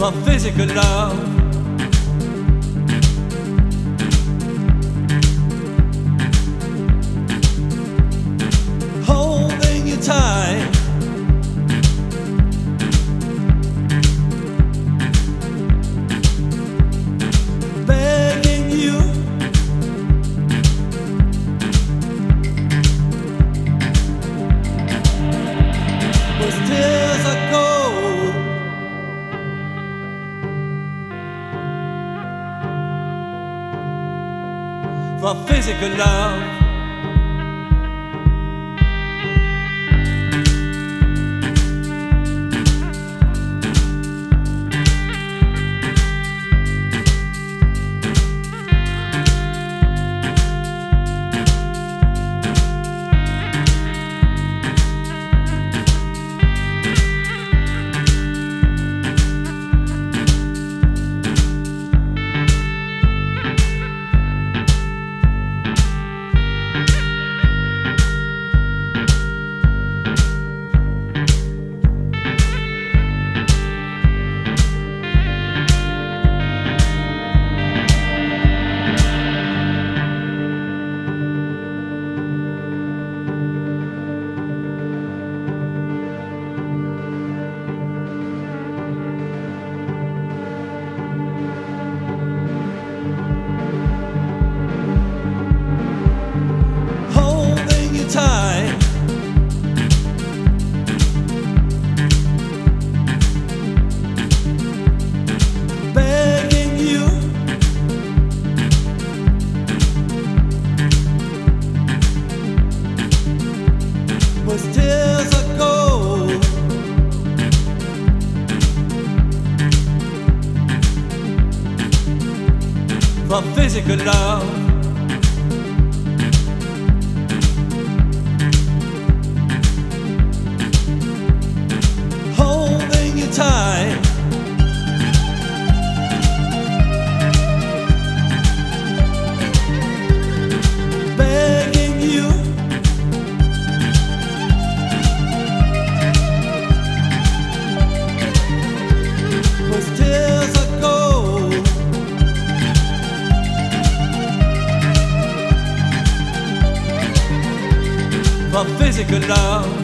for physical love. Holding you tight. Begging you. With tears For physical love. For physical love. holding you tight. Physical love.